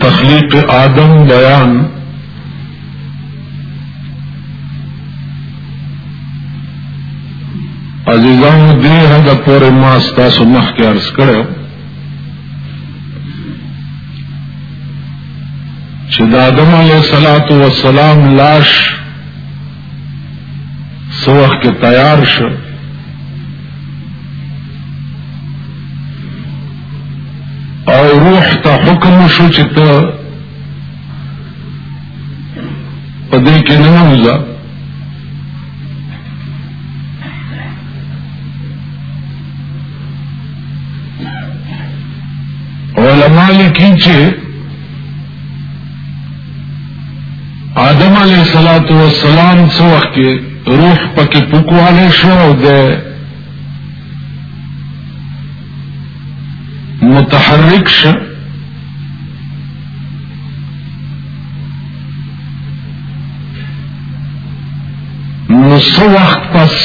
تخلیق آدم بیان عزیزان دې هدا پر ما تاسو مخ کې عرض کړو چې د آدم علیه الصلاۃ والسلام لاش سو وخت کې تیار شو او روح ته حکم شو چې ته په دې کې نه وځه علماء لیکي چې آدم علیہ الصلات والسلام څو وخت کې روح پکې پکواله شو او د متحرک شو نو څو وخت پس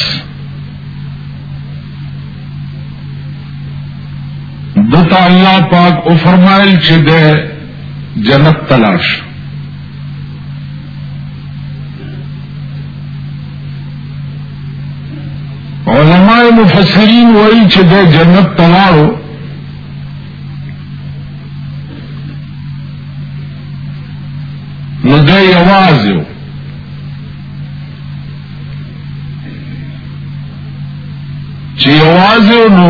دته الله پاک او فرمایل چې ده جنت تلاش علماء مفسرین وایي چې د جنت تلاړو نو دا یوازې چې یوازې نو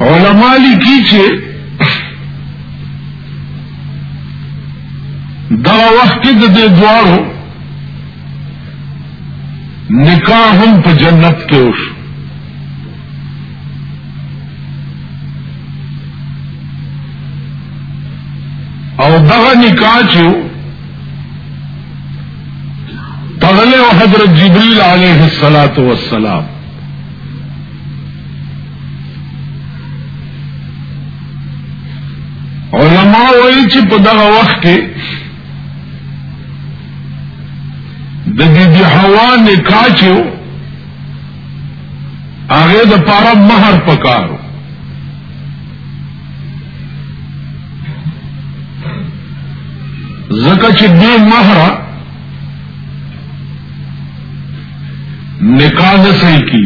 علماء لیکي چې دا وخت کې د دې دوارو نکاح هم په جنت کې وشو او دغه نکاح چې تغلی و حضرت جبریل علیه السلام و السلام علماء وی چی پا دغا وقت کے د بی بی حوا نکاح چیو هغه د پاره مہر پکارو زکه چې دې مہر نکاح نه صحیح کی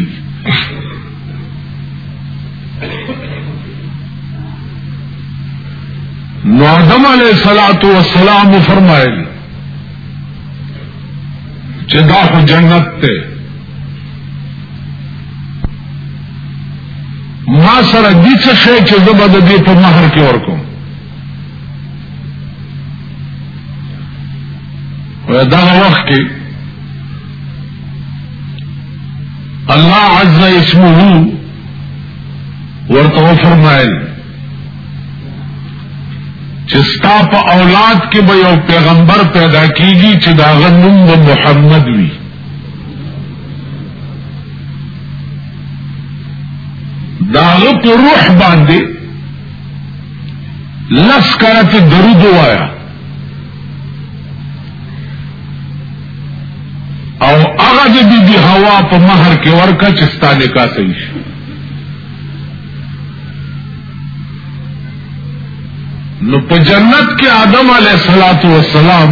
نو آدم علیہ الصلات والسلام فرمائے چې دا خو جنت ته ما سره دې څه شي چې زه به د دې په مہر کې ورکوم و دا وخت کې الله عز اسمه ورته فرمایل چې ستا په اولاد کې به یو پیغمبر پیدا کیږي چې دا غنوم محمد وي داغه په روح باندې لس کرت درود وایا او هغه د بی بی هوا په مہر کې ورکا چې ستانه کا صحیح شي نو په جنت کې آدم علیه السلام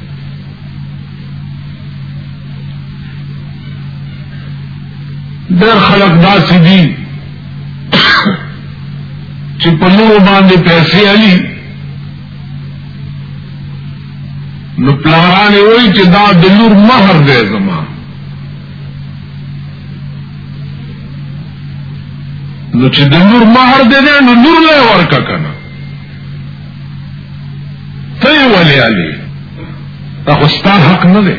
ډېر خلک داسې دي چې په نورو باندې پیسې علي نو پلاران وایي چې دا د لور مہر دی زما نو چې د لور مہر دی نو لور له ورکا کنه ته یې ولې علي دا خو ستا حق نه دی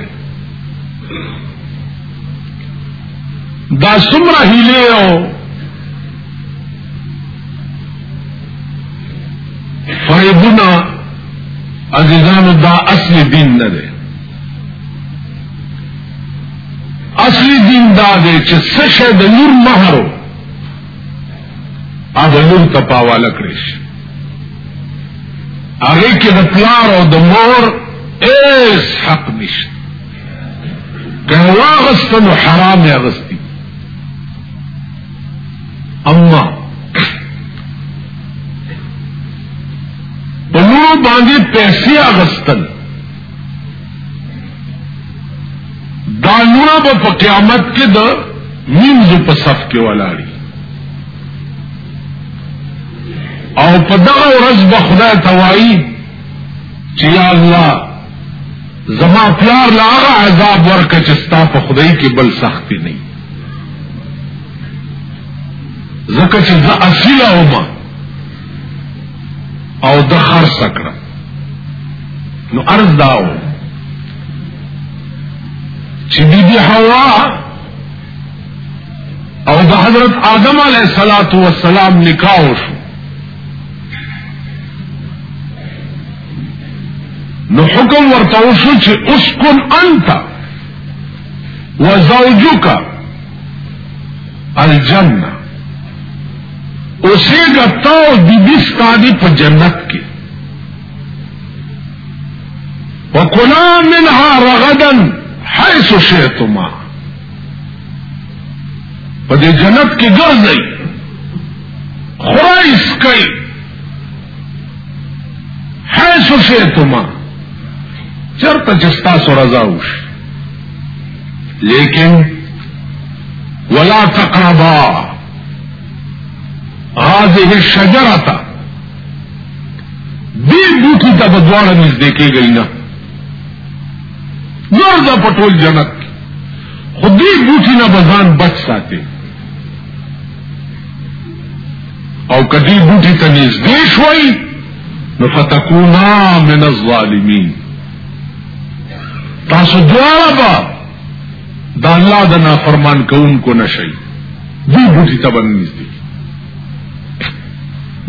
دا څومره هیلې او فریبونه عزیزانو دا اصل دین نه دی اصلی دین دا دی چې څه شی د نور مہرو هغه لور ته پاواله کړی شي هغه کې د پلار او د مور ایس حق نشته که واغست نو حرام یې اغستی اما په لور باندې پیسې اغستل دا لونه به په قیامت کې د مینځو په صف کې ولاړی او په دغه ورځ به خدای توایي چې یا الله زما پیار لا هغه عذاب ورکه چې ستا په خدای کې بل سختی نه ځکه چې زه اصیله ومه او د خرڅ کړه نو ارز داو چې بی بی حوا او د حضرت آدم علیه الصلاۃ والسلام نکاح وشو نو حکم ورته وشو چې اسكن انت وزوجك الجنه اوسې غتا او د دې ستادي په جنت کې وکلا منها رغدا حيث شئتما په دې جنت کې ګرځي خرایس کوي حيث شئتما چرته چې تاسو رضا وشي لیکن ولا تقربا هذه الشجرة دې بوټي ته په دواړه نږدې کېږئ نه نور دا په ټول جنت خو دې بوټي نه بزان بچ ساتي او کدی بوټي ته نږدې شوي نو فتكونا من الظالمين تاسو دواړه به د الله د نافرمان کوونکو نشئ دی بوټي ته باندې نږدې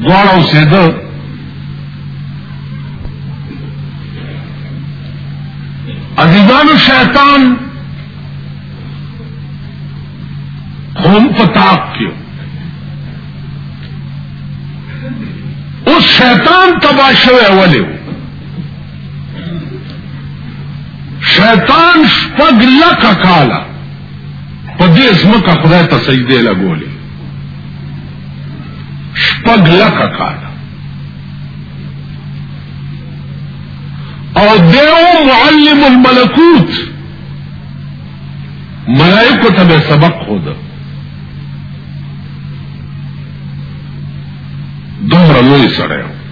دواړه اوسېده عزیزانو شیطان هم پتاق کیو اس شیطان تباہ شوه اولیو شیطان شپږ لکه کاله په دې ځمکه خدای ته سجدې لګولې شپږ لکه کاله او دیو معلم الملکوت ملائکو ته به سبق خود دومره لوی سره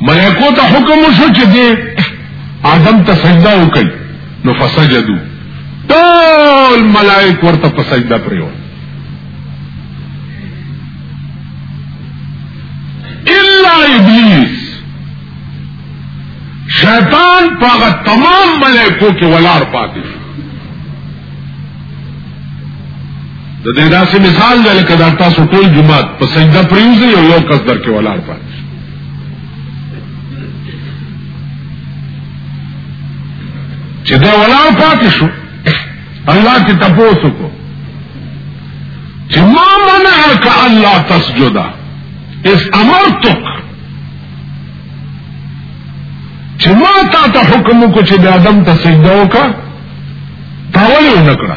ملائکو ته حکم وشو چې دې آدم ته سجده وکړي نو فسجدو ټول ملائک ورته په سجده پریو الا ابلیس شیطان پاغه تمام ملائکو کې ولار پاتې شو د دې داسې مثال دی لکه دا تاسو ټول جمعات په سجده پریوځي او یو کس در کې ولار پاتې چې دا ولاړ پاتې شو الله ته تاسو کو چې ما منعك الله تسجد اس امرتك چې ما تا ته حکم کو چې د ادم ته سجده وکړه تا ولې ونکړه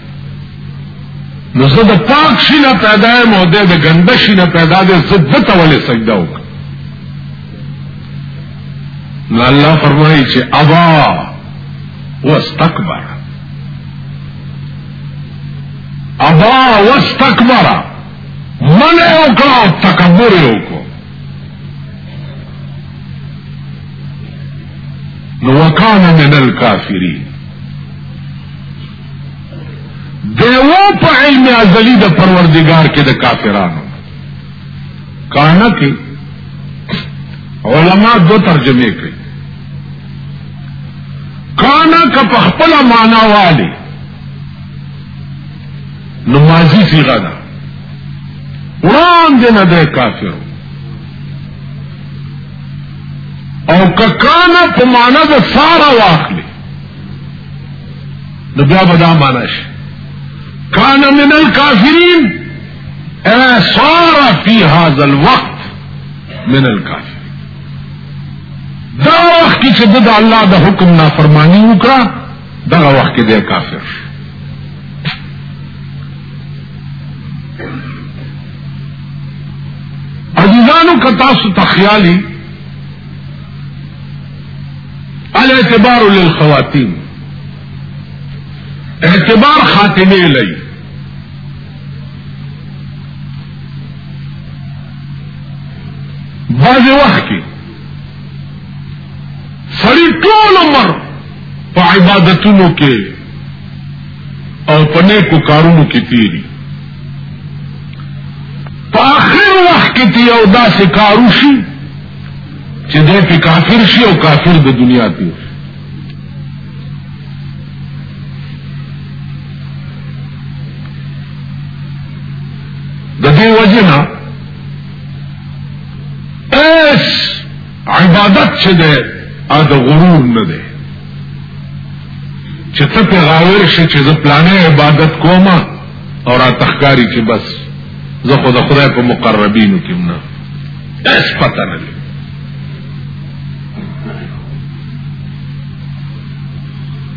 نو زه د پاک شینه پیدا یم او د ګنده شینه پیدا دی زه د ته ولې سجده وکړم نو الله فرمایي چې ابا واستكبر ابا واستكبر من او کا تکبر او کو نو وکانه من الکافرین دیو په علم ازلی د پروردگار کې د کافرانو کانا کې علما دو ترجمه کوي کانا کا په خپل معنا والی نمازی صیغه ده وړاندې نه ده کافر او ککانا په معنا د سارا واخلي نو بیا به دا معنا شي کان من الکافرین اے سارا فی هذا الوقت من الکافرین دا وخت چې د الله د حکم نافرمانی وکړه دا وخت کې د کافر شو عزیزانو کتا سو تخیالی الاعتبار للخواتیم اعتبار خاتمه لئی بعض وخت کې سړی ټول عمر په عبادتونو کې او په نیکو کارونو کې تیری په آخر وخت کې تی او داسې کارو شي چې دوی په کافر شي او کافر د دنیا ته د دې وجنه اس عبادت چې ده ا د غرور نه ده چې ته په غاور شې چې زه پلانې عبادت کومه او را تخکاری چې بس زه خو د خدای په مقربینو کې نه اس پته نه لري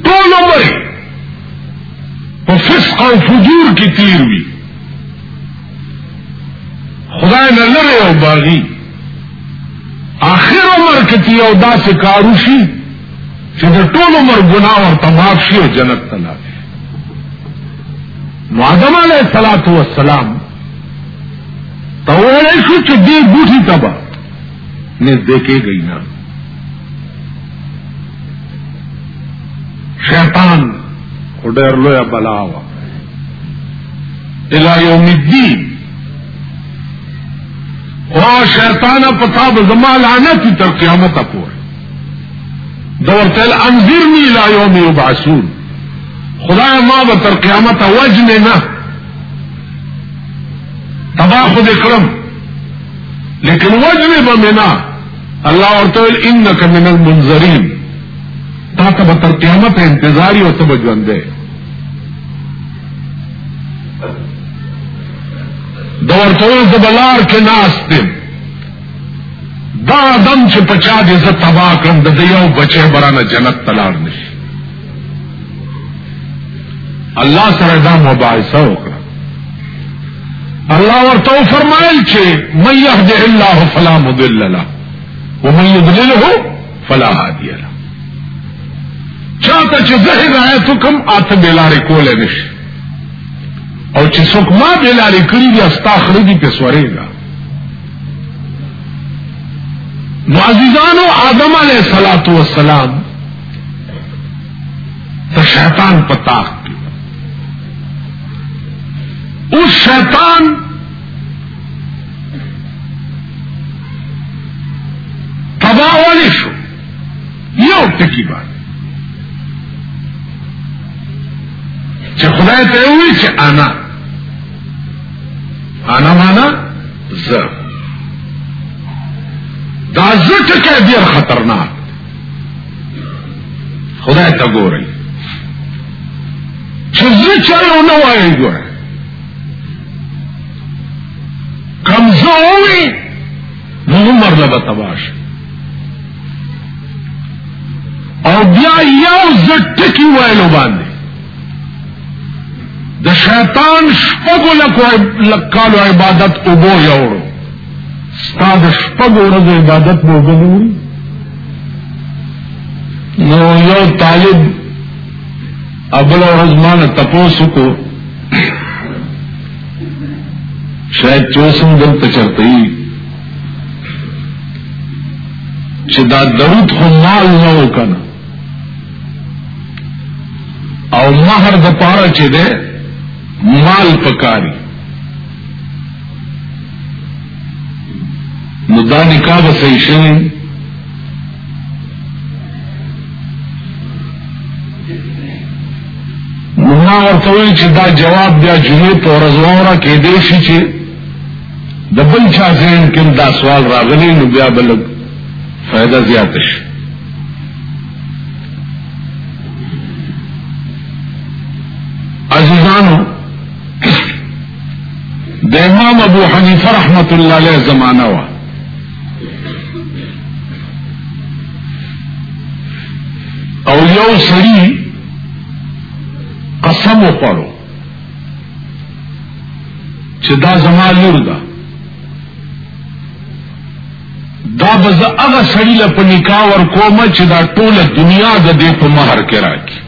ټول عمر په فسق او فجور کې تیر وي خدای نه لري او باغی آخر عمر کې تی او داسې کارو شي چې د ټول عمر ګناه ورته معاف شي او جنت ته لاړ نو آدم علیہ الصلات والسلام ته ویل شو چې دې بوټي ته به نږدې کېږي نه شیطان خو ډېر لوی بلا و الی یوم الدین او شیطان په تا به زما لعنت تر قیامت پورې دورته انذرنی الی یوم یبعثون خدای ما به تر قیامت وجنه نه تبا خود کرم لیکن وجنه به منا الله ورته انک من المنذرین تا ته به تر قیامت انتظار یو ته ژوند دی دورته زبلار کې ناس دی دا آدم چې پچا دې زه تبا کړم د یو بچی برانه جنت تلار نشي الله سره دا مباحثه وکړه الله ورته فرمایل چې من يهد الله فلا مضل له ومن يضلله فلا هادي له چاته چې زه هدایت کوم اته بلارې کول نشي او چې څوک ما بلارې کړی دي استاخري دي په سورېږي نو عزیزانو آدم علیہ السلام والسلام ته شیطان پتا او شیطان تباہ ولی شو یو ټکی باندې چې خدای ته وی چې انا انا مانا ز دا زکه کې ډیر خطرناک خدای ته ګوري چې زه چلو نه وایي ګور کمزوري نو عمر له تباش او بیا یو زټکی وایلو باندې د شیطان شپږو لکالو عبادت اوبو یوړو ستا د شپږو ورځو عبادت به اوبه نه نو یو طالب ابل ورځ ما نه تپوس وکړو شاید چوسم دلته چرته یي چې دا درود خو مال نه وکنه او مہر د پاره چې ده مال پکاري نو دا نکاح به صحیح شوی نو ما ورته ویل چې دا جواب بیا جمعې په ورځ واوره کېدای شي چې د بل چا ذهن کې دا سوال راغلی نو بیا به لږ فایده زیاته شي عزیزانو د امام ابو حنیفه رحمت الله علیه زمانہ وا او یو سړی قسم وکړو چې دا زما لور ده دا به زه هغه سړي له په نکاح ورکوم چې دا ټوله دنیا د دې په مهر کې راکړي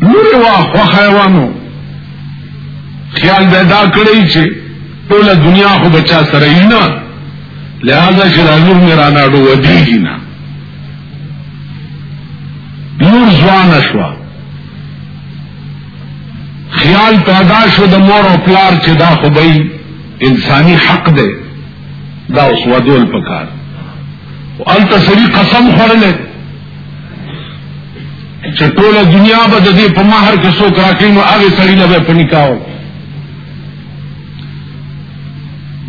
لورې وا خوښه وانو خیال به دا کړی چې ټوله دنیا خو بچا سره یې نه لہذا چې دا لور مې رانه ډو ودیږي نه لور ځوان شوه خیال پیدا شو د مور او پلار چې دا خو به انساني حق دی دا اوس ودول پکار او الته سړي قسم خورل چې ټوله دنیا به د دې په مہر کې څوک راکې نو هغه سړي له په نکاو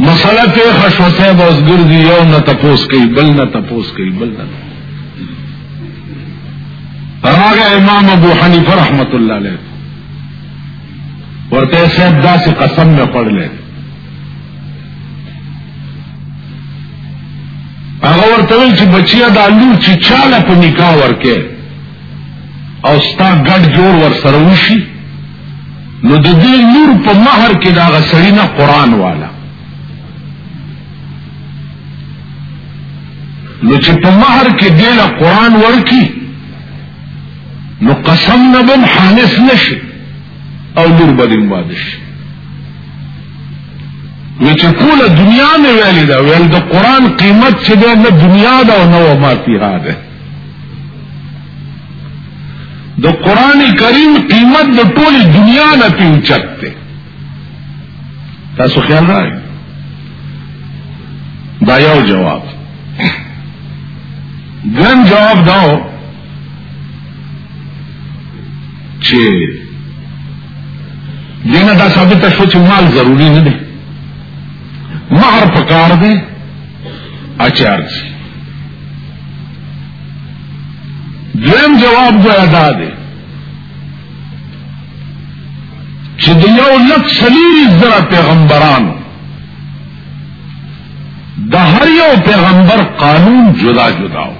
مسله ته خشوته بس ګرځي یو نه تپوس کوي بل نه تپوس کوي بل نه هغه امام ابو حنیفه رحمت الله علیه ورته صاحب داسې قسم نه پړل هغه ورته ویل چې بچیا د لور چې چاله په نکاح ورکه او ستا ګډ جوړ ور سره وشي نو د دې نور په مہر کې دا غسړی نه قران والا نو چې په مہر کې دې له قران ورکی نو قسم نه بم حانس نشي او نور بدیم واده شي نو چې ټول دنیا مې ویلې دا ویل د قران قیمت چې دې نه دنیا دا او نو ما پیرا ده د قران کریم قیمت د ټول دنیا نه پیوچت تاسو خیال راغی دا یو جواب ګن جواب داو چې دینه دا ثابت شو چې مال ضروری نه دی مہر پکار دی اچار سی دویم جواب جو ادا دے چې د یو لک سلیری زره پیغمبرانو د هر یو پیغمبر قانون جدا جدا و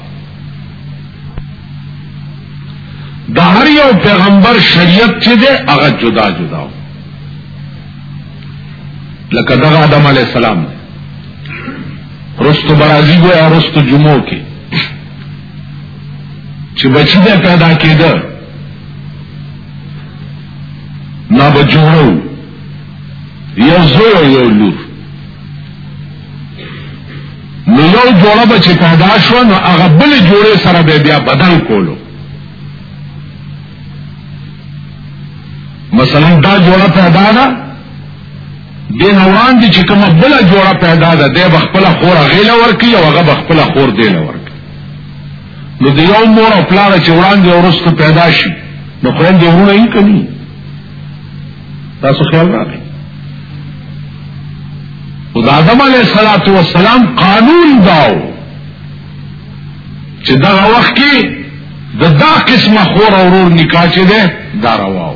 د هر یو پیغمبر شریعت چې ده هغه جدا جدا و لکه دغه آدم علی السلام رستو برازی گویا رستو جمعو کې چې بچی دا پیدا کېده نا بجوړو یو زوی یو لور نو یو جوړه به چې پیدا شو نو هغه بل جوړه سره به بیا بدل کولو مثلا دا جوړه پیدا ده دی روان دي چې کومه بل جوړه پیدا ده دی بخپل خور غیله ورکی او هغه بخپل خور دی لورکی نو د یو مور او پلار چې وړاندې ورسته پیدا شي نو خوند ورونه یې کوي تاسو خیال راکړئ او د آدم علیه الصلاۃ والسلام قانون داو چې دا وخت کې د دا قسمه خور او ورور نکاح چې ده دا رواو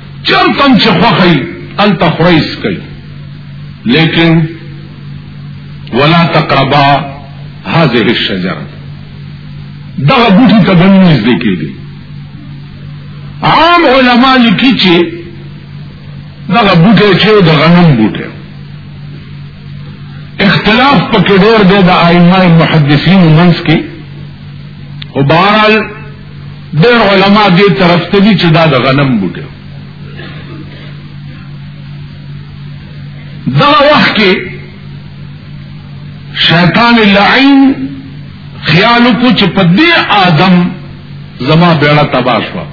چرته هم چې خوښه یې هلته خورئ څکئ لیکن ولا تقربا هذه الشجره دغه بوټي ته به نږدې کېږي عام علما لیکي چې دغه بوټی چې د غنم بوټی اختلاف پکې ډېر دی د ائمه محدثین منځ کې او بهرحال ډېر علما دې طرف ته دي چې دا د غنم بوټي دا وخت کې شیطان لعین خیال کو چې په دې آدم زما بیړه تباہ شو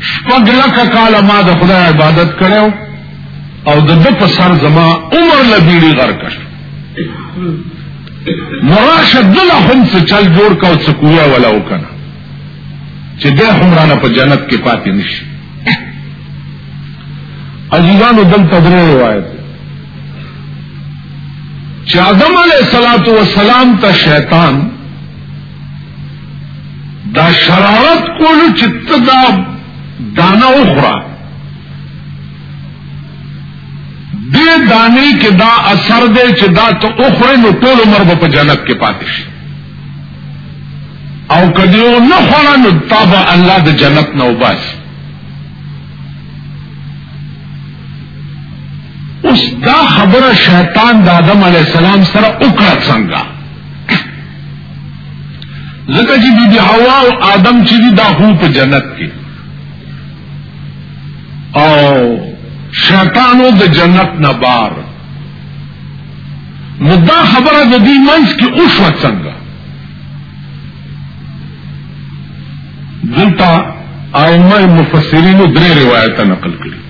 شپږ لکه کال ما د خدای عبادت کړو او د دې په سر زما عمر لبیړي غر کړ مراشه دله هم څه چل جوړ کا او څه کوه ولا وکنه چې د همرانه په جنت کې پاتې نشي عزیزانو دل تدری روایت چې آدم علیه الصلاۃ والسلام ته شیطان دا شرارت کول چې تدا دانه اخرى دې دانې کې دا اثر دی چې دا ته اوخره نو ټول عمر به په جنت کې پاتې شي او کدی یو نه خوړه نو تابع الله د جنت نه وباس اوس دا خبره شیطان د آدم علی السلام سره وکړه څنګه ځکه چې بی بی حوا او آدم چې دا هو په جنت کې او شیطانو د جنت نه بار نو دا خبره د دې منځ کې اوسو څنګه دلته ائمه مفسرینو درې روایت نقل کړي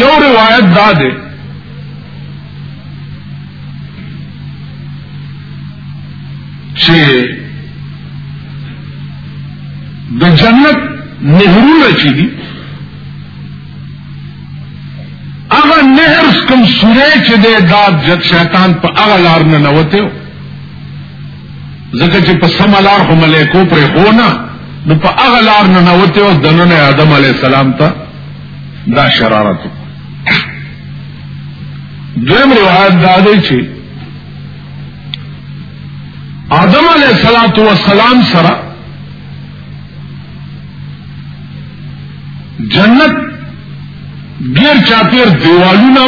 یو روایت دا ده چې د جنت نهرونه چې دي هغه نهر کوم سورې چې د داد جت شیطان په هغه لار نه نوته ځکه چې په سم لار هم له کو پر خو نه نو په هغه لار نه نوته او دنه آدم علی السلام ته دا شرارت دویم روایت دا دی چې آدم علیه الصلاۃ والسلام سره جنت ډیر چاپیر دیوالونه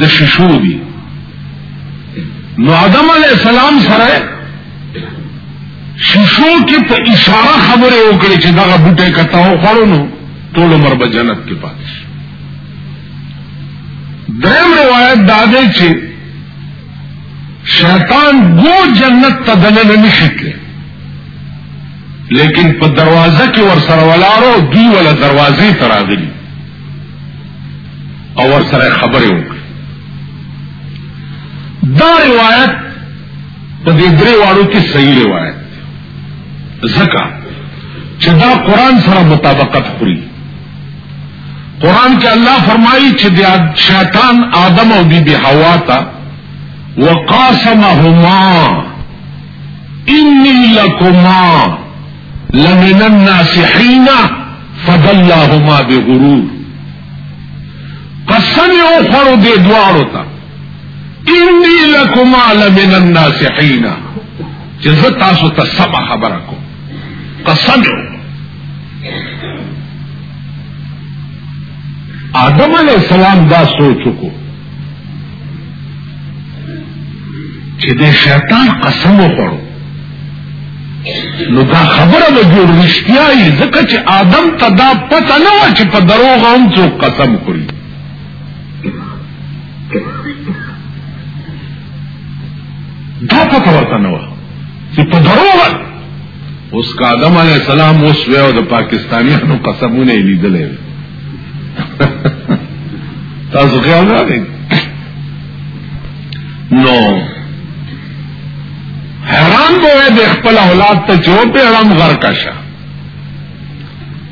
د شیشو دي نو آدم علیه السلام سره شیشو کې په اشاره خبره وکړي چې دغه بوټه کته او خړو نو ټول عمر به جنت کې پاتې شي درم روایت دا دی چې شیطان ګو جنت ته دننه نشي کې لیکن په دروازه کې ور سره ولارو دی ولا دروازې تراغلي او ور سره خبره وکړي دا روایت په دې درې واړو کې صحیح روایت زکا چې دا قران سره مطابقت خوري قران کې الله فرمایي چې د شیطان آدم او بیبي حوا ته وقاسمهما انی لکما لمن الناسحین فضلهما بغرور قسم او خرو دې دوارو ته انی لکم لمن الناسحین چې زه تاسو ته سم خبره کوم قسم آدم علیہ السلام دا سوچ کو چې د شیطان قسم وخورو نو دا خبره به جوړ رښتیا یې ځکه چې آدم ته دا پته نه و چې په دروغ هم څوک قسم خوري دا پته ورته نه و چې په دروغ اوس کا آدم علی السلام اوس ویو د پاکستانیانو قسمونه لیدلې تاسو خیال راغی نو حیران به د خپل اولاد ته چوپه حرام غر کا شه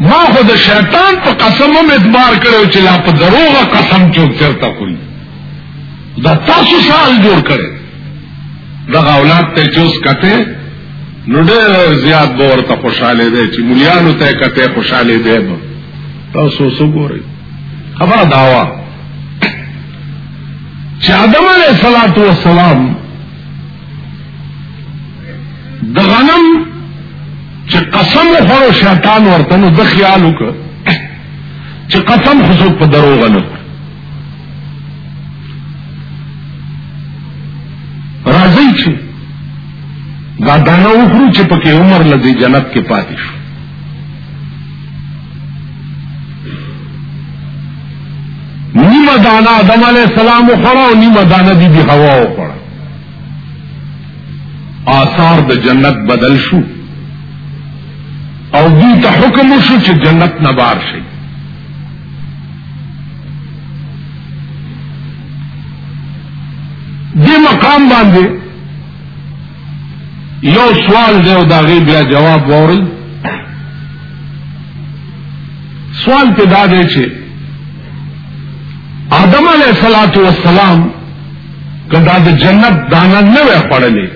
ما خو د شیطان په قسم هم اعتبار کړو چې لا په دروغه قسم چوک چرته کوي دا تاسو سال جوړ کړي دا اولاد ته چوس کته نو ډېر زیات به ورته خوشاله دی چې مليانو ته کته خوشاله دی به تاسو وګورئ خبره داوا چې آدم علیه السلام د غنم چې قسم وخورو شیطان ورته نو د خیال وکړ چې قسم خو په دروغ نه راځي چې دا دانه وخورو چې پکې عمر لدی جنت کې پاتې شو نیمه دانه آدم علیہ السلام وخورو نیمه دانه دی بی حوا وخورو آثار د جنت بدل شو او دوی ته حکم شو چې جنت نه بار شي دې مقام باندې یو سوال دی او دا غي بیا جواب ووري سوال ته دا دی چې آدم علیہ السلام والسلام کدا د جنت دانا نه وې خړلې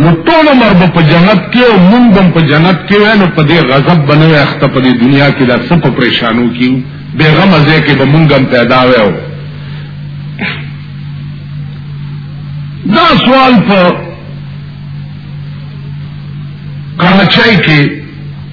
نو ټول عمر په جنت کې او مونږ هم په جنت کې وې نو په دې غضب بنوي اخته په دې دنیا کې دا څه په پریشانو کې بیغم ازه کې به مونږ هم پیدا وې دا سوال په کراچۍ کې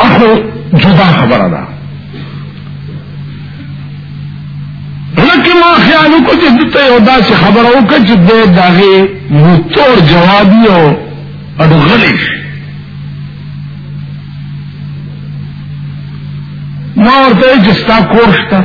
اخو جدا خبره ده لکه ما خیال وکړ چې دته یو داسې خبره وکړ چې د دغه موتور جواب یو اډو غلی شي ما ورته چې ستا کور شته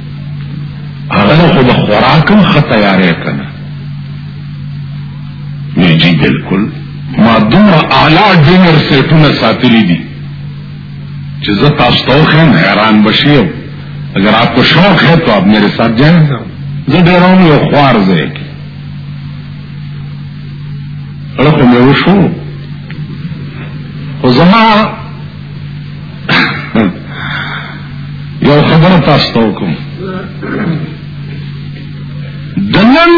هغه خو د خوراک هم ښه تیاری کنه وی جی بالکل ما دومره اعلی ډینر سیټونه ساتلی دي چې زه تاسو ته خیم حیران بشي اگر آپ کو شوق ہے تو آپ میرے ساتھ جائیں زه ډیر هم یو خوار ځای کې اړه خو مې وشو خو زما یو خبر تاسو ته کوم دنن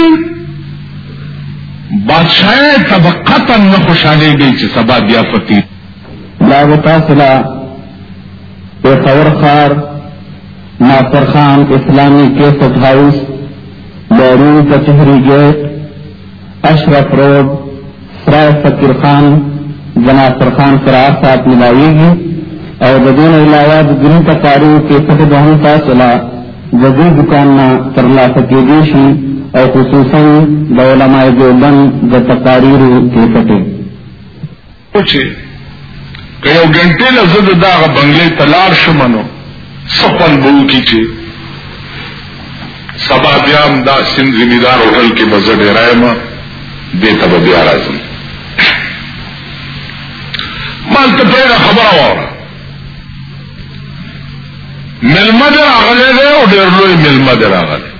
بادشاہ طبقه ته نه خوشاله دی چې سبا بیا فتی لا وتا سلا په خبر خار ناصر خان اسلامی کیسټ هاوس لوري کچهری گیټ اشرف روډ سرای فقیر خان جناب فرخان فرار صاحب ملاویږي او د دې نه علاوه د ګرین تکارو کې څه د هم تاسو لا د دې دکان نه تر لا پکېږي شي او خصوصا د علماء دیوبند د تقاریر کې پټه چې که یو ګنټه له زه د دغه بنگلې ته لاړ شم نو سپن به وکړي چې سبا بیا هم دا سیند زمیندار هوټل کې به زه ډېر یم دې ته به بیا راځم مال ته پیدا خبره وره ملمه در اغلی دی او ډېر لوی ملمه در اغلی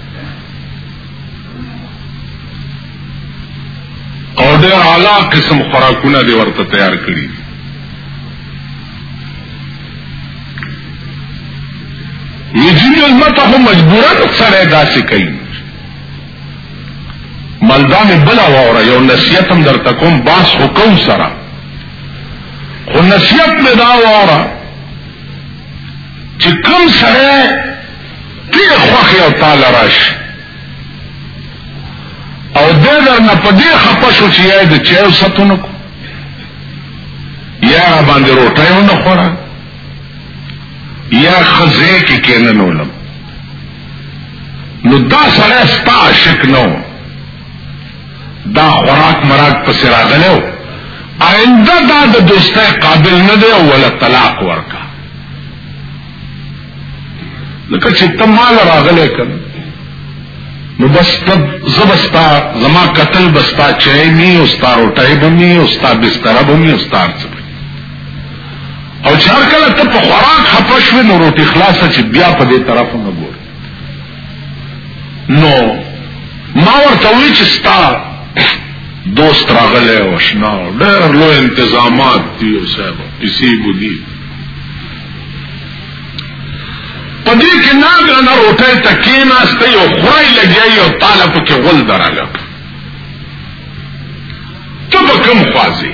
او ډېر اعلی قسم خوراکونه دی ورته تیار کړی ویجی ملمتا خو مجبورا سره داسې کوي ملدا می بلا وره یو نصیحت هم در تکوم باس خو کو سره خو نصیحت می دا وره چې کوم سره تی خوخی او تال راش او دې در نه په دې خپه شو چې یې د چایو ستونه کو یا باندې روټه یو نه خورا یا خزه کې کینه نولم نو دا سره ستا عاشق نو دا خوراک مراک پس راغلو آئنده دا د دوسته قابل نه دی او ولا طلاق ورکا لکه چې ته مال راغلی کړ نو بس تب زبستا زما قتل بستا چای می او ستا روټای به می او ستا بستر به می او ستا ارڅ او چار کله ته په خوراک خپه شوې نو روټي خلاصه چې بیا په دې طرف نه ګور نو ما ورته وی چې ستا دوست راغلی او شنا ډېر لوی انتظامات دی او صاحب کسی بودی پدې کې ناګه نه روټه تکې ناشته یو خړای لګي او طالب کې غول دراله ته کوم خوازي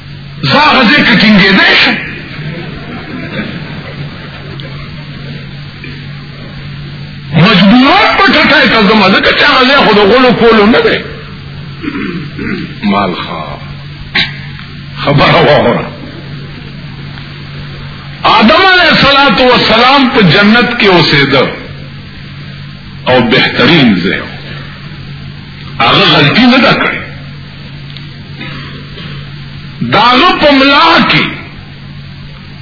زاغه دې کټینګې دی شم مجبورات په ټټای ته زما ځکه چې هغه خو د غلو کولو نه دی مال خا خبره وره آدم علیہ السلام تو سلام پہ جنت کے اسے در اور بہترین زیو اگر غلطی نہ کرے داغ پملا کی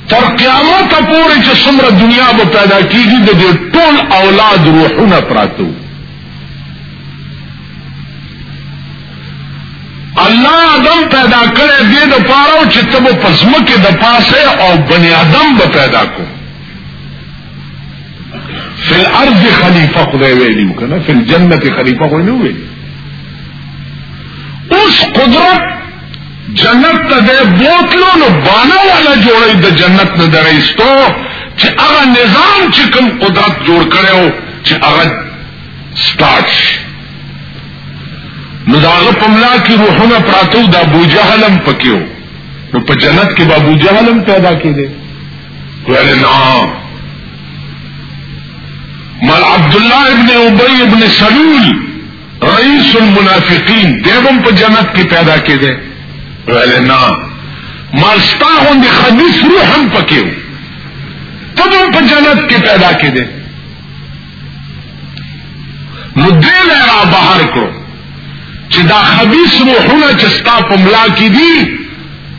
تر قیامت پوری چې څومره دنیا به پیدا کیږي د دې ټول اولاد روحونه پراتو الله آدم پیدا کړی دې د پاره چې تب پزمکه د پاسه او بنی آدم به پیدا کو فی الارض خلیفه خدای ویلیو کنه فی الجنت خلیفه خدای نو ویلی اوس قدرت جنت ته د بوتلو نو بانا والا جوړی د جنت نه درېستو چې هغه نظام چې کوم قدرت جوړ کړو چې هغه سٹارټ نو داغه پملا کی روحونه پراتو د ابو جهلم پکيو نو په جنت کې بابو جهلم پیدا کړي ویل نعم مال عبداللہ ابن عبی ابن سلول رئیس المنافقین دیبم پا جنت کی پیدا کی دے ویل نعم مال ستا ہوں دی خبیث روح ہم پکیو تبم پا جنت کی پیدا کی دے نو دیل را بہر کرو چی دا خبیث روحونا چستا پملا کی دی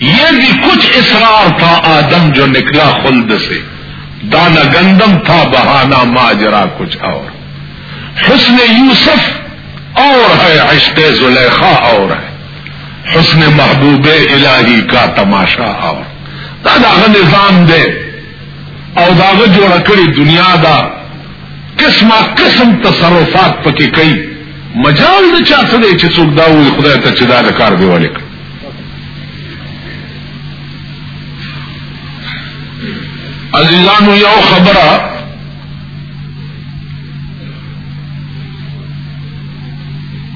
یدی کچھ اسرار تھا آدم جو نکلا خلد سے دانا گندم تھا بہانا ماجرا کچھ اور حسن یوسف اور ہے عشق زلیخا اور ہے حسن محبوب الہی کا تماشا اور دا دا غا نظام دے او دا غا جوڑا کری دنیا دا قسم قسم تصرفات پکی کئی مجال دا چاہتا دے چی سوک داوی خدای تا چی دا دا کار دیوالی کر عزیزانو یو خبره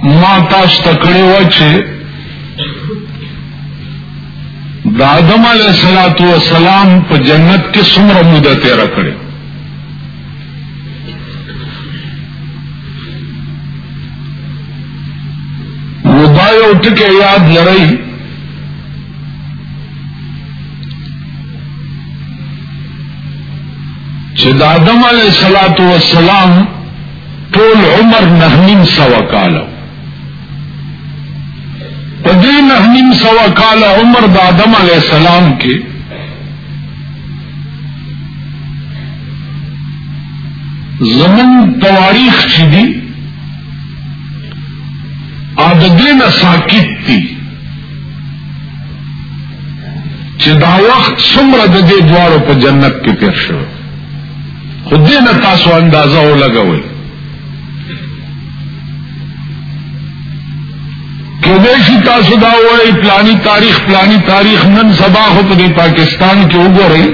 ما تاسو ته کړی و چې د آدم علیه السلام په جنت کې څومره مدته را کړی نو دا یو ټکی یاد لرئ چې د آدم علیه صلوات و سلام ټول عمر نهنیم سوا کالو په دې نهنیم سوا کال عمر د آدم علیه السلام کې زمون تواریخ چې دي او د دې نه ساکت دي چې دا وخت څومره د دې دواړو په جنت کې تیر شو خو دې نه تاسو اندازه ولګوئ کېدای شي تاسو دا وایي پلاني تاریخ پلاني تاریخ نن سبا خو په پاکستان کې وګورئ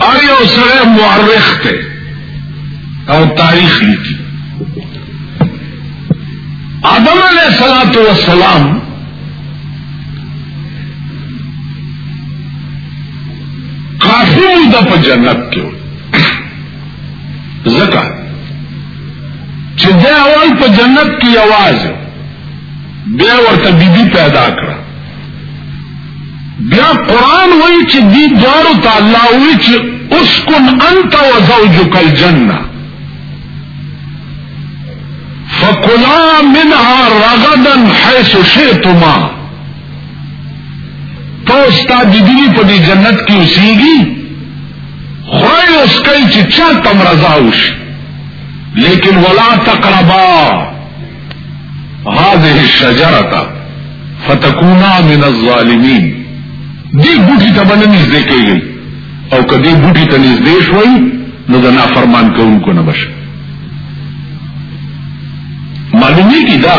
هر یو سره مورخ دی او تاریخ لیکي آدم علیہ السلام والسلام کافی مدہ پا جنت کیوں ځکه چې دا اول په جنت کې یوازې بیا ورته بیبي پیدا کړه بیا قران وایي چې دې دارو ته الله وایي چې اسكن انت وزوجك الجنه فكلا منها رغدا حيث شئتما تو استاد دې په دې جنت کې اوسېږي خوړی او سکای چې چرته مرزا وشي لیکن ولا تقربا هذه الشجره فتكونا من الظالمين دې بوټي ته باندې نږدې کېږي او کدی بوټي ته نږدې شوي نو د نافرمان کوونکو نه بشي معلومی کی دا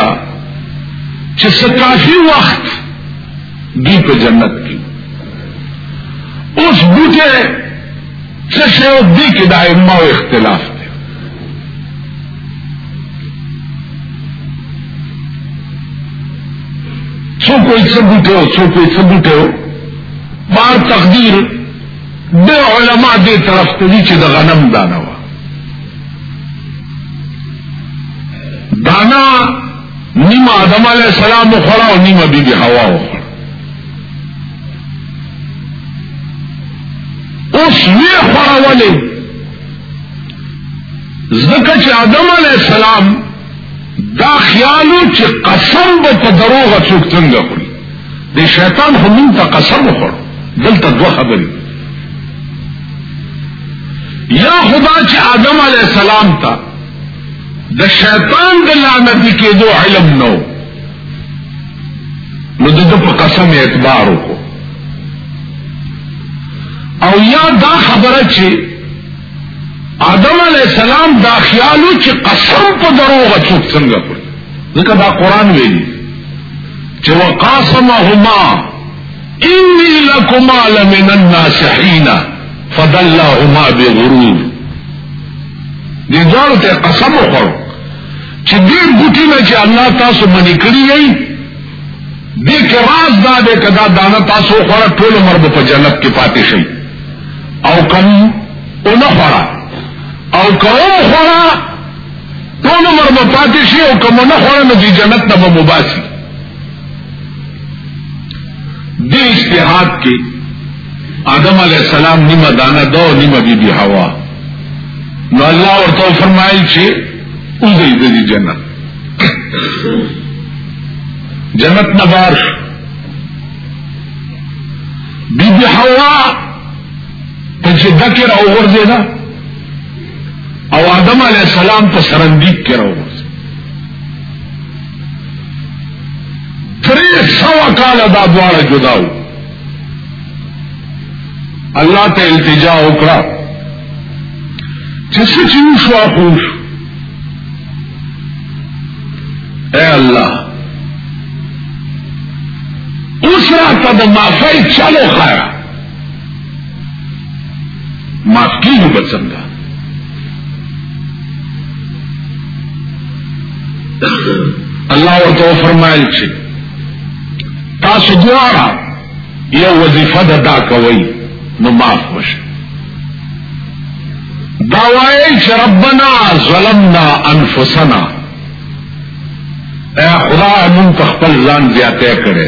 چې ستافي وخت دی په جنت کې اوس بوټه څه شی او دی کې د ائمه او اختلاف دی څو کوئی څه بوټه او څو کوئی څه بوټه بار تقدیر د علماء دې طرف ته دي چې د غنم دانه و دانا نیم آدم علیہ السلام وخوړه او نیم بی بی حوا وخوړه اوس وی خوړه ولې ځکه چې آدم علیہ السلام دا خیالو چې قسم به په دروغ څوک څنګه خوري د شیطان هم مونږ ته قسم وخوړ دلته دوه خبرې یا خدا چې آدم علیہ السلام ته د شیطان د لعنتی کېدو علم نو نو د په قسم اعتبار وکړو او یا دا خبره چې آدم علی السلام دا خیالو چې قسم په دروغ څوک څنګه کړی ځکه دا قران ویلي چې وقاسمهما انی لکما لمن الناسحین فدلاهما بغرور دې ځوړو ته قسم وخور چې دې بوټي نه چې الله تاسو باندې کړی یې دې کې راز دا دې کدا دانه تاسو خوره ټول عمر په جنت کې پاتې شي او کم اون خوره او کوم خوره ټول عمر په پاتې شي او کوم نه خوره نو جنت ته مباسي دې اجتهاد کې آدم علی السلام نیمه دانه دو نیمه بی بی حوا نو الله ورته فرمایل چې اوځي د جنت جنت نه بار بی بی حوا په چې دکر او ورځه ده او آدم علی السلام په سرندیک کې راو تری سوا کالا دا دوارا جداو اللہ تا التجا اکرا چس چیو شو آخوش اے اللہ اس را تا دا مافی چلو خیرہ معاف کیږي به څنګه الله ورته فرمایل چې تاسو دواړه یو وظیفه ده دا کوي نو معاف وشه دا وایي چې ربنا ظلمنا انفسنا اے خدا مون په خپل ځان زیاته کړي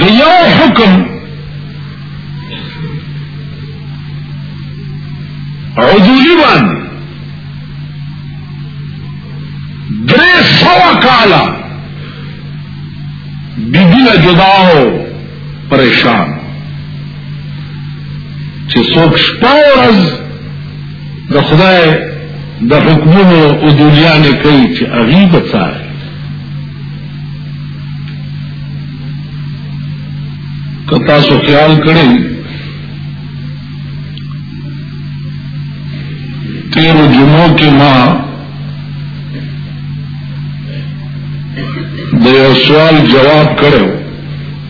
د یو حکم عدولی باندې درې سوا کالا بیبینا جدا ہو پریشان چې څوک شپه ورځ د خدای د حکمونو او دولیانې کوي چې هغه به څاري که تاسو خیال کړئ تیرو جمعو کې ما د یو سوال جواب کړو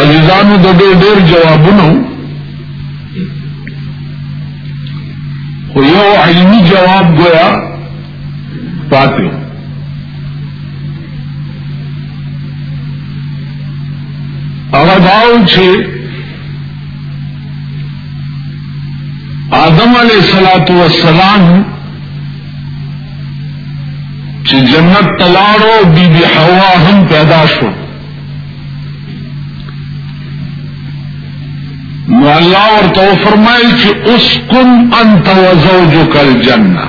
عزیزانو د دې ډېر جوابونه خو یو علمي جواب گویا پاتې هغه داو چې آدم علیہ الصلوۃ والسلام چې جنت تلاړو بی بی حوا هم پیدا شو نو الله ورته فرمایل چې اسکن انت وزوجک الجنه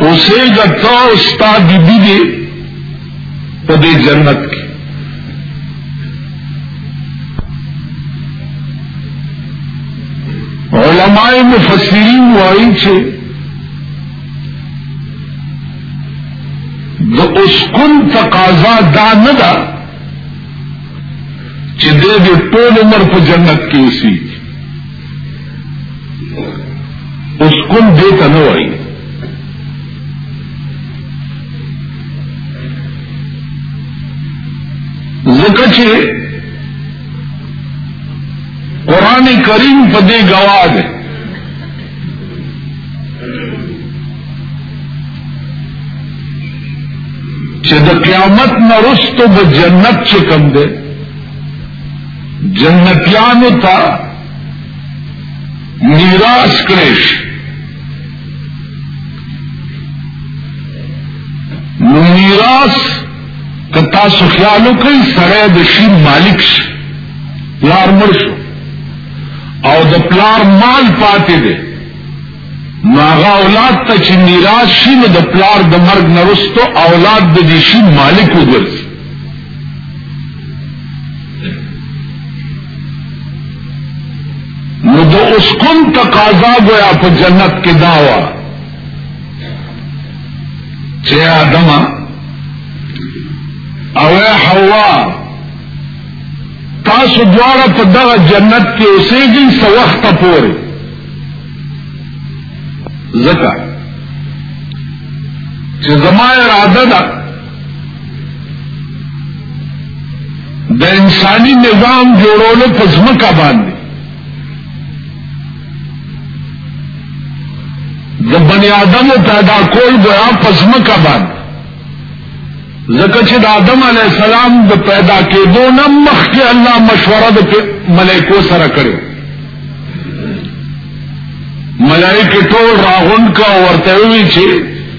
اوسېږه تا او ستا بیبي دې په دې جنت کې علماء مفسرین وایي چې د اسکن تقاضا دا نه ده چې دې دې ټول عمر په جنت کې اوسي اوس کوم دې ته نه وایي ځکه چې قران کریم په دې گواه دی چې د قیامت نه رستو به جنت چې کم دی جنتیانو تا میراث کړش نو میراث کتا سو خیالو کوي سره د شی مالک شي پلار مړ شو او د پلار مال پاتې دی نو هغه اولاد ته چې میراث شي نو د پلار د مرګ نرستو اولاد د دې شي مالک وګرځي نو د اوس کوم تقاضا گویا په جنت کې داوا چې ادم او حوا تاسو دواړه په دغه جنت کې اوسېږئ څو وخت پورې زکه چې زما اراده ده د انساني نظام جوړولو په ځمکه باندې د بنی آدمو پیدا کول ګویا په ځمکه باندې ځکه چې د آدم علی السلام د پیدا کېدو نه مخکې الله مشوره د ملائکو سره کړې ملائکه ټول راغون کا ورته وی چې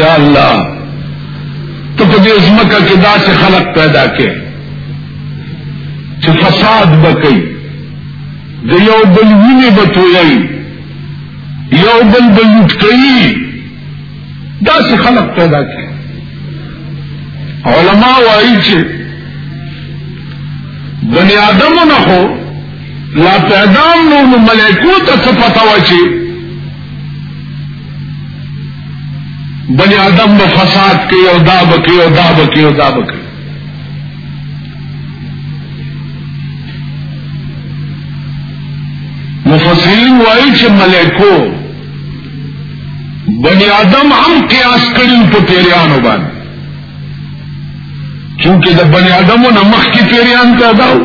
یا الله ته په دې ځمکه کې داسې خلق پیدا کړي چې فساد وکړي د یو بل وینې به تویوي یو بل به لوټ کوي داسې خلق پیدا کړي علما وایي چې بنی آدم نه خو لا پیدا نو ملائکو ته څه پتا و چې بنی آدم به فساد کوي او دا به کوي او دا به کوي او دا به کوي مفسرین وایي چې ملائکو بنی آدم هم قیاس کړي په پیریانو باندې چونکه د بنی آدمو نمخ کې پیریان پیدا وو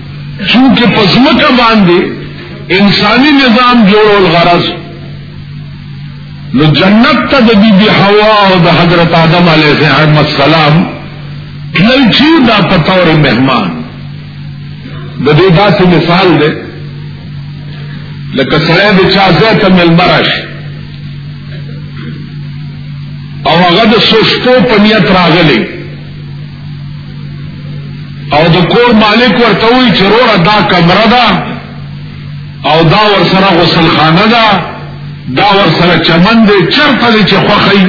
چونکه په ځمکه باندې انساني نظام جوړول غرض نو جنت ته د بیبي حوا او د حضرت آدم علیه السلام تلل چې دا په تور مهمان د دې داسې مثال دی لکه سړی د چا ځای ته مېلمه راشي او هغه د سوشتو په نیت راغلی او د کور مالک ورته وی چې روره دا کمره ده او دا ور سره غسل خانه ده دا ور سره چمن دی چرته دی چې خوخی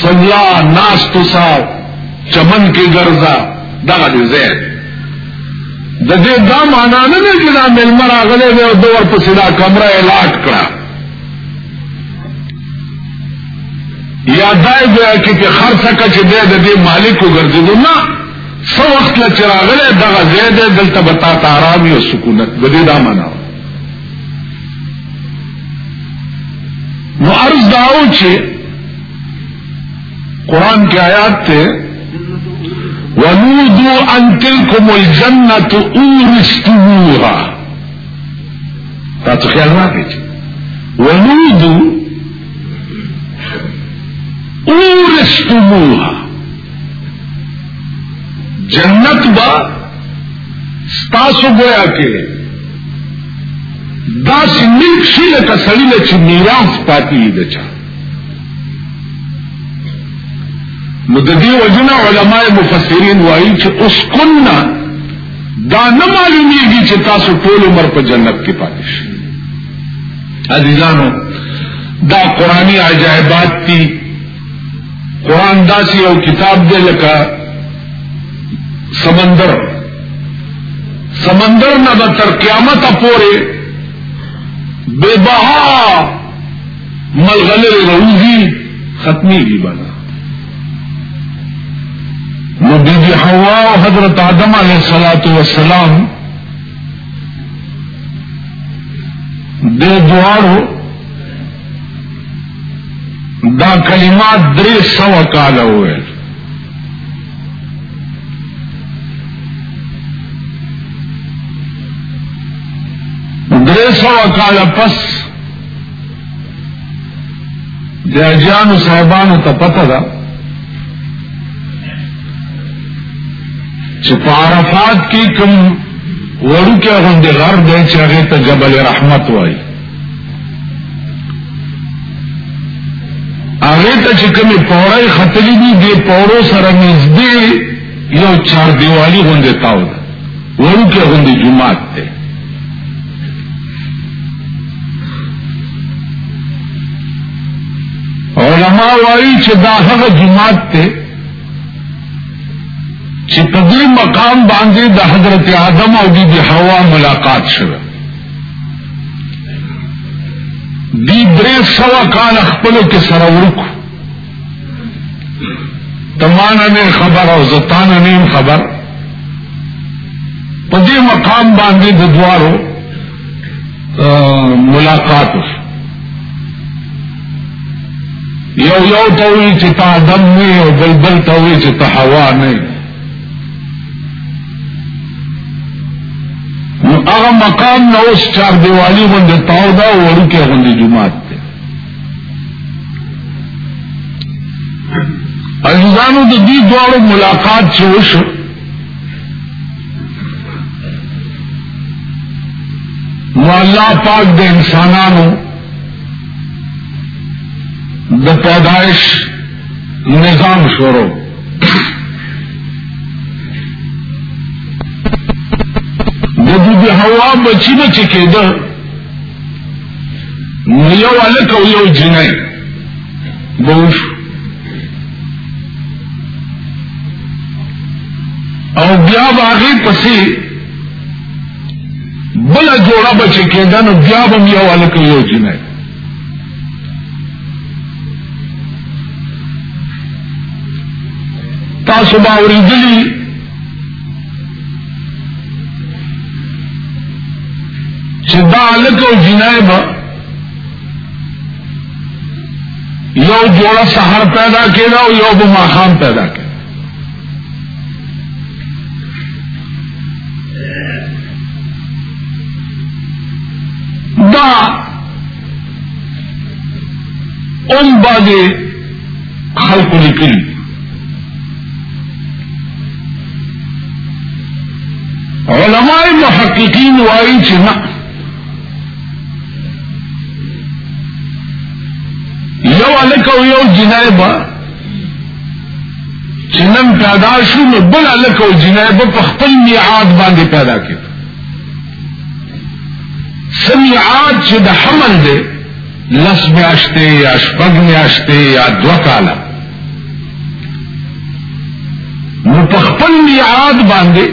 سملا ناس تو سا چمن کې ګرځا دا دې زه د دې دا معنا نه دی چې دا ملمر اغله دی او دوه پسې دا کمره الاټ کړه یا دای بیا کې چې خرڅه کا چې دې دې مالک وګرځیدو نه سو وخت لا چراغله دغه زید دلته بتا ته آرامي او سکونت د دې دا معنا نو عرض داو چې قران کې آیات ته ونودو ان تلکم الجنه اورستموها تاسو خیال راکړئ ونود اورستموها جنت با ستاسو گویا کې داس ملک شي لکه سړی له چې میراث پاتې دی دچا نو د دې وجنه علماء مفسرین وایي چې اسکنا دا نه معلومیږي چې تاسو ټول عمر په جنت کې پاتې شئ عزیزانو دا قرآنی عجائبات تی قرآن داسی او کتاب دے لکا سمندر سمندر نہ بتر قیامت پورے بے بہا ملغلرې روزي ختمېږي به نه نو بیبي حوا او حضرت آدم علیه الصلاۃ والسلام د دوارو دا کلمات درې سو کال وویل درې سو کال پس د اجانو صاحبانو ته پته ده چې په عرفات کې کوم وړوکی غوندې غر دی چې هغې ته جبل رحمت وایي هغې ته چې کومې پوړی ختلي دي دې پوړو سره نږدې یو چار دیوالي غوندې تاو ده وړوکی غوندې جومات دی علماء وائی چې دا هغه جماعت ته چې په دې مقام باندې د حضرت آدم او بی بی حوا ملاقات شوه دی درې سوا کال خپل کې سره ورکو تمانا نه خبر او زتانا نه خبر په دې مقام باندې د دوارو ملاقات یو یو توی چې تا دم نه او بلبل توی چې تا هوا نه نو هغه مقام نو اوس چار دیوالی غوندې تاو دا ورکه غوندې جمعات عزیزانو د دې دوه ملاقات چې وشو نو الله پاک د انسانانو د پیدائش نظام شروع د دې هوا بچی بچی کېده نو یو الک او یو جنای بوش او بیا باغی پسی بلا جوڑا بچی کیدا نو بیا بم یو الک او یو جنای تاسو باوری دلی چې دا لکه او جنای به یو جوړه سحر پیدا کېده او یو به ماخام پیدا کېده دا ام باندې خلق لیکل علماء محققین وایي چې نه یو الک او یو جنای با چې نن پیدا شو نو بل الک او جنای با په خپل میعاد باندې پیدا کړي سمیعاد چې د حمل دی لس میاشتې یا شپږ میاشتې یا دوه کاله نو په خپل میعاد باندې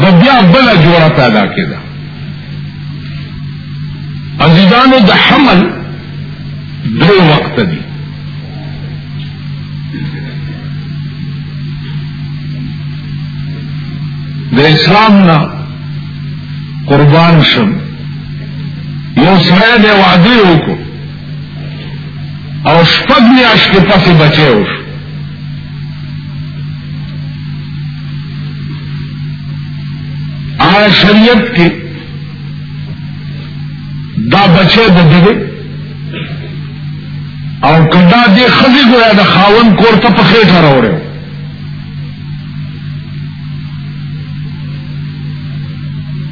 د بیا بل جوړه پیدا کېده عزیزانو د حمل درې وخت دي د اسلام نه قربان شم یو سړی دی واده وکړو او شپږ میاشتې پسې بچی وشو آیا شریعت کې دا بچی د دې او کدا دې خزي ګویا د خاون کور ته په خېټه راوړو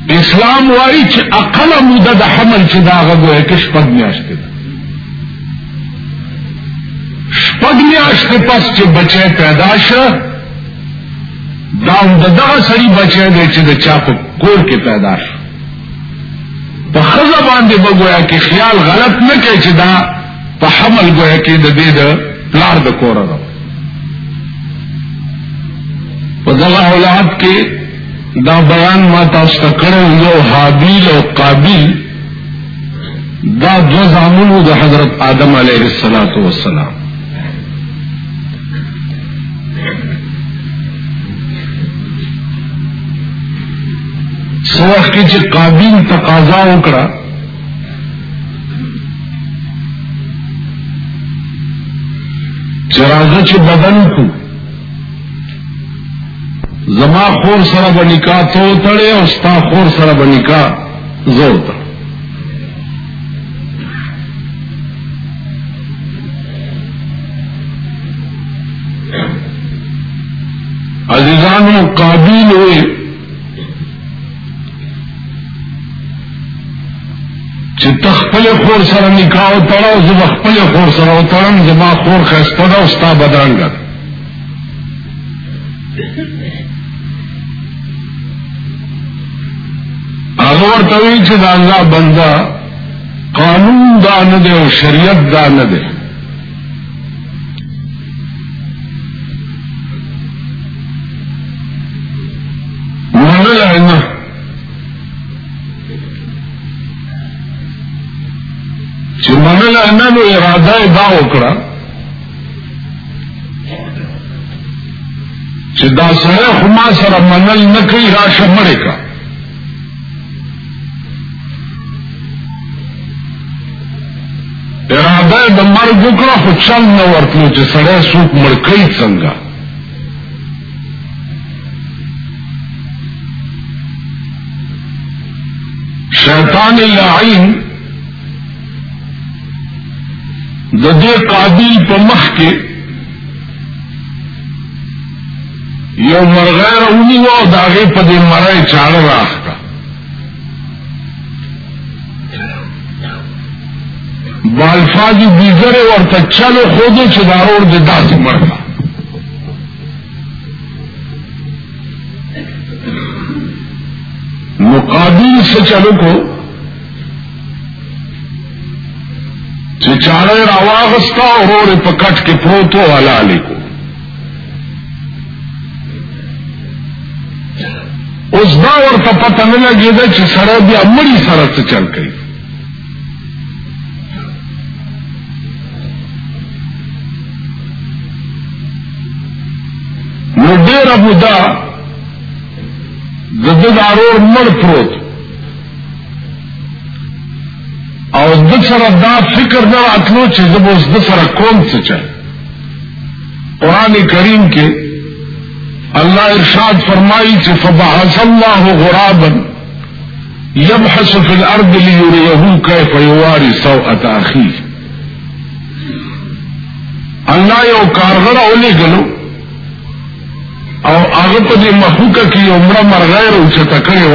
اسلام وایي چې اقل موده د حمل چې دا غوې کې شپږ میاشتې ده شپږ میاشتې پس چې بچی پیدا شه دا هم د دغه سړي بچی دی چې د چا په کور کې پیدا شه په خزه باندې بګویا کې خیال غلط نه کوي چې دا په حمل ګویا کې د دې د پلار د کور ده په دغه اولاد کې دا بیان ما تاسو ته کړو یو حابیل او قابیل دا دو زامنو د حضرت آدم علیه السلام سوخ کی چې قابیل تقاضا وکړه چرازه چې بدن کو زما خور سره به نکاح تو تړې او ستا خور سره به نکاح زو تړ عزیزانو قابل وي چې تخپل خور سره نکاح او تړاو زه خپل خور سره او تړم زما خور خسته ده او ستا بدرنګ ده هغه ورته وی چې دا الله بندا قانون دا نه دی او شریعت دا نه دی چې منل نه نو اراده دا وکړه چې دا سره خو ما سره منل نه کوي راشه مړې کا اراده د مرګ وکړه خو چل نه ورتلو چې سړی څوک مړ کوي څنګه شیطان لعین د دې قابل په مخ کې یو مرغه راونی و او دا غي په دې مرای چاړه راخته بالفاظی بیزر ورته چلو خودو چې دارور د داسې مرغه مقابل سے چلو کو چې چاړه راواغستا اورور په کټ کې پروت و حلالې کو اوس دا ورته پته نه لګېده چې سره بیا مړي سره څه چل کوي نو ډېره موده د ده د ارور مړ پروت او د سره دا فکر نه راتلو چې زه به اوس د سره کوم څه چل قران کریم کې الله ارشاد فرمایي چې فبعث الله غرابا يبحث في الارض ليريه كيف يواري سوءة اخيه الله یو کارغړ اولې غلو او هغه په دې مخوکه کې عمره مرغې روچته کړې و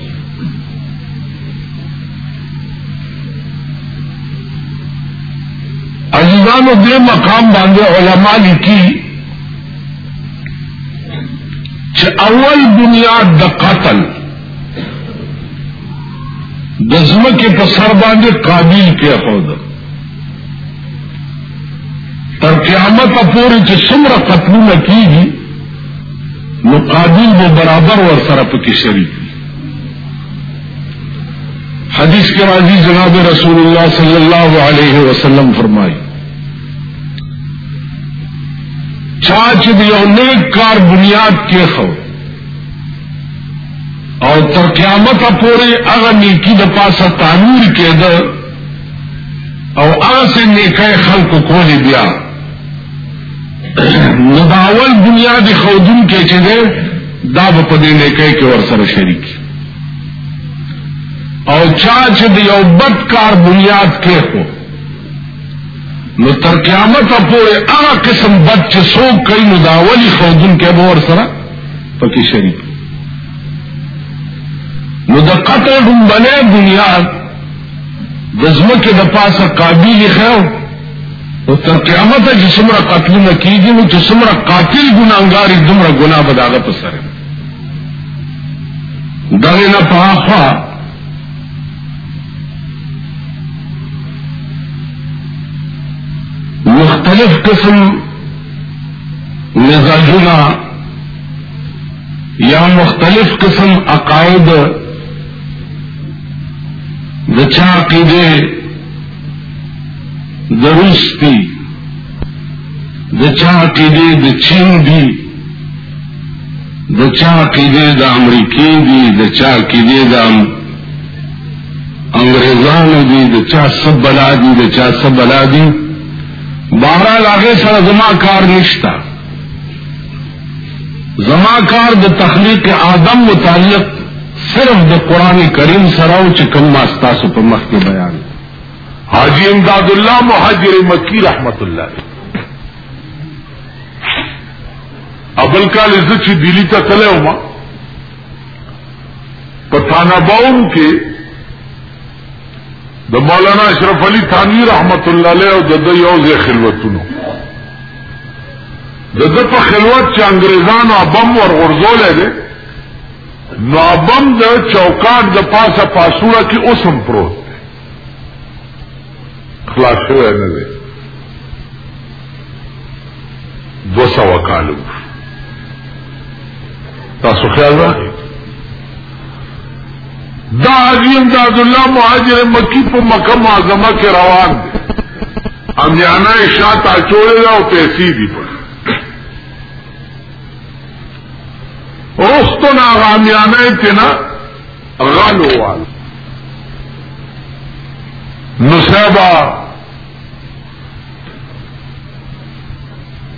عزیزانو دې مقام باندې علما لیکي چې اول بنیاد د قتل د ځمکې په سر باندې قابل کې خود تر قیامت پورې چې څومره قتلونه کیږي مقابل به برابر ور سره پکې شریک حدیث کې راځي جناب رسول الله صلی الله علیه وسلم فرمایي چا چې یو نیک کار بنیاد کې خو او تر قیامت پورې هغه نیکی د پاسه تعمیر کېده او هغه سه نیکه خلق کولې بیا نو دا اول بنیادی خودون کې چې ده دا به په دې نه کوي کې ور سره شریک او چا چې د یو بد کار بنیاد کې خو نو تر قیامت پورې هغه قسم بد چې څوک کوي نو دا اولی خودون کې به ور سره پکې شریک نو د قتل هم بنه بنیاد د زمکه د پاسه قابل خیر او تر قیامت چې څومره قتلونه کیږي نو چې څومره قاتل ګناګاری دومره ګنا به داغه په سره دغه نه پاخوا مختلف قسم مزاجونه یا مختلف قسم عقاید د چا عقیده دروستی د چا عقیده د چین دی د چا عقیده د امریکې دی د چا عقیده د انګريزانو دی د چا سب بلا دی د چا سب بلا دی بارا لاغه سره زما کار نشتا زما کار د تخلیق آدم متعلق صرف د قران کریم سره او چې کوم ما تاسو په مخ کې بیان حاجی امداد الله مهاجر مکی رحمت الله ابل کال زه چې دلی ته تلو ما په تانا باوم کې د مولانا اشرف علي ثانوي رحمت الله علیه او د د یو ځای خلوتونو د د په خلوت چې انګريزانو بم ور غرزولې ده نوابم د چوکاټ د پاسه پاسوړه کې اوسم پروت دی خلاص شوی نه دی دو سوه کاله تاسو خیال را دا حاجی امداد الله مهاجر مکی په مکه معظمه کې روان دی امیانه شاته اچولې او پیسې دی په رستو نا غامیانه کنا غلو وال نصیبا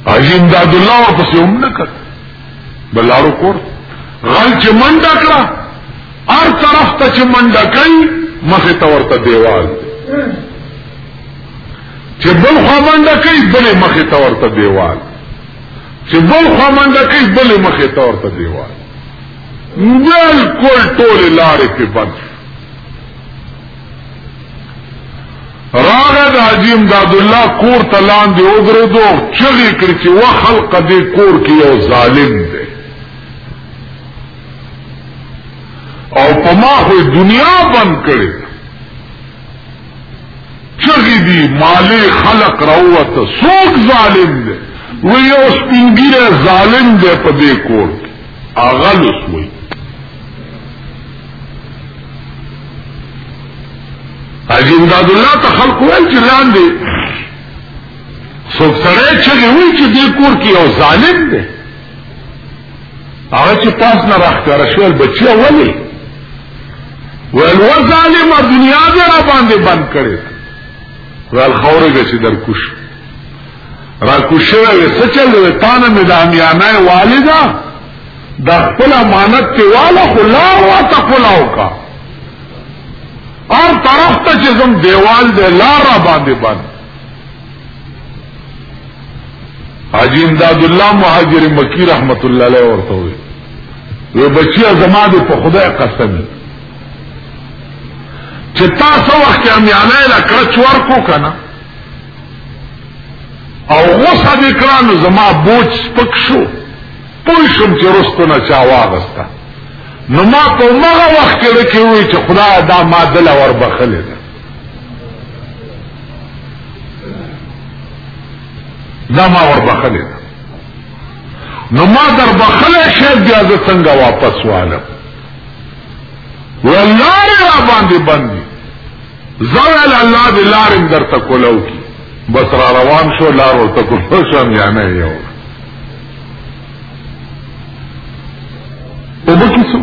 عظیم داد الله اور پسې هم نه کړ بلارو کور غل چې منډه کړه هر طرف ته چې منډه کوي مخه ته ورته دیوال چې بل خو منډه کوي بل مخه ته ورته دیوال چې بل خوا منډه کوي بلې مخې ته ورته دیوال بالکل ټولې لارې پې بند راغه د عظیم داد الله کور ته لاندې ودرېدو چغې کړې چې و خلق دې کور کې یو ظالم دی او په ما خو دنیا بند کړې چغی دی مالی خلق روت سوک ظالم دی وی یو سپینگیر ظالم دی پا دی کور اغل اس وی حاجی امداد الله ته خلق ویل چې لاندې څوک سره چې وی چې دې کور کې یو ظالم دی هغه چې پاس نه راخاره شول بچیا ولی ویل و ظالم دنیا دې را باندې بند کړي ویل خورې دې چې در کوش را کوشه وې څه چل وې تانه مې د امیانه والدا د خپل امانت ته والا خلا وا تقلاو کا اور طرف ته چې زم دیوال دې لار را باندې بند حاجی امداد الله مهاجر مکی رحمت الله علیه ورته وي وی بچیا زما دې په خدای قسم چې تاسو وخت کې امیانه لا کړچ ورکو کنه او غوسه دې کړانو زما بوج سپک شو پوه شم چې رستو نه چا واغسته نو ما په مغه وخت کې لکه وی چې خدای دا ما دل ور بخلې ده دا ما ور بخلې ده نو ما در بخله شی بیا زه څنګه واپس والم ولار را باندې باندې زوال الله دې لارم درته کولو کی بس را روان شو لار ورته کولو شم یا نه یو او بکیسو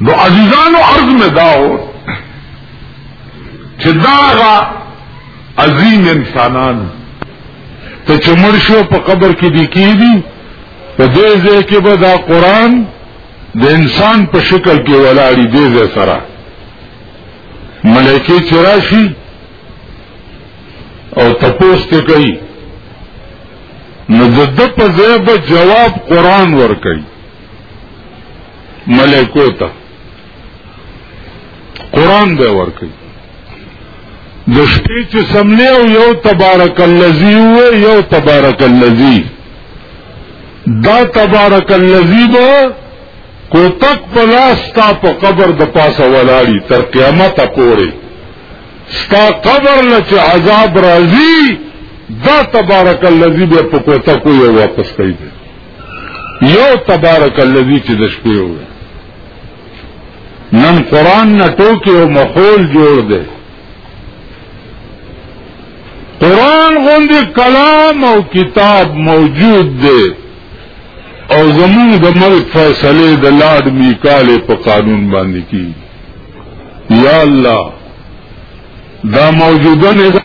نو عزیزانو عرض میں داؤ چې داغه عظیم انسانانو ته چې مړ شو په قبر کې دی کېدي په دې ځای کې به دا قرآن د انسان په شکل کې ولاړی دې ځای سره ملایکې چې راشي او تپوس ته کوي نو د ده په ځای به جواب قرآن ورکوي ملایکو ته قران به ورکي د شپې چې سمنه او یو تبارک الذی او یو تبارک الذی دا تبارک الذی به کوتک پلاس تا په قبر د پاسه ولاړی تر قیامت پورې ستا قبر لچ عذاب راځي دا تبارک الذی به په کوتک یو واپس کوي یو تبارک الذی چې د شپې وي نن قرآن نه ټوکی او مخول جوړ دی قرآن غوندې کلام او کتاب موجود دی او زمون د ملک فیصله د لارډ میکاله په قانون باندې کی یا الله دا موجوده نه